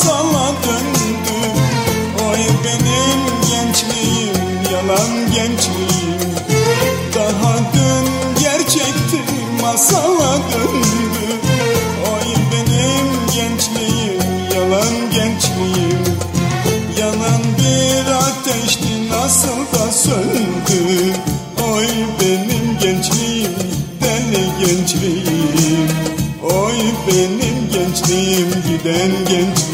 masala döndü Oy benim gençliğim yalan gençliğim. Daha dün gerçekti masala döndü Oy benim gençliğim yalan gençliğim. Yanan bir ateşti nasıl da söndü. Oy benim gençliğim deli gençliğim. Oy benim gençliğim giden gençliğim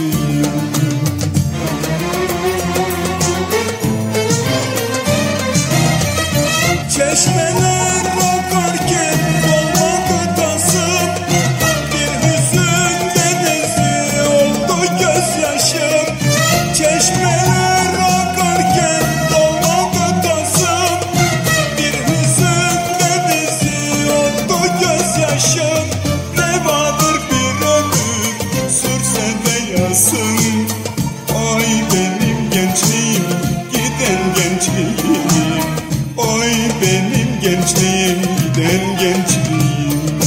gençliğim.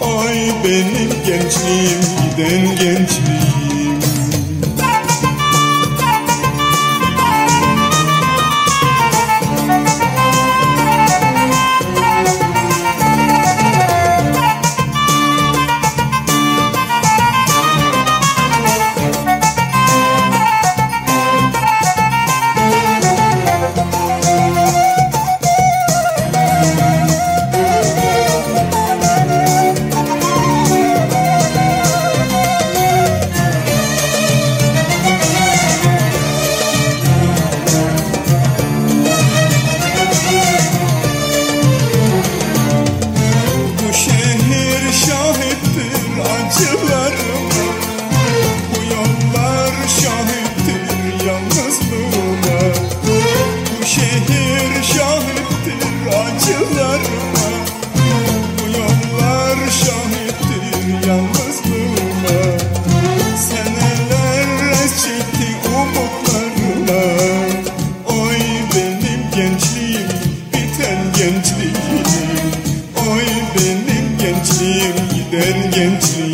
Oy benim gençliğim giden gençliğim gençliğim giden gençliğim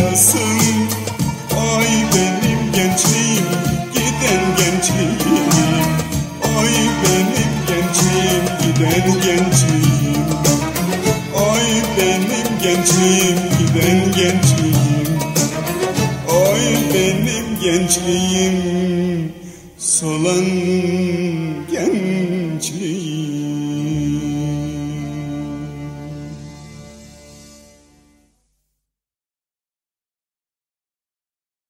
Ay benim gençliğim giden gençliğim. Oy benim gençliğim giden gençliğim. Oy benim gençliğim giden gençliğim. Oy benim gençliğim solan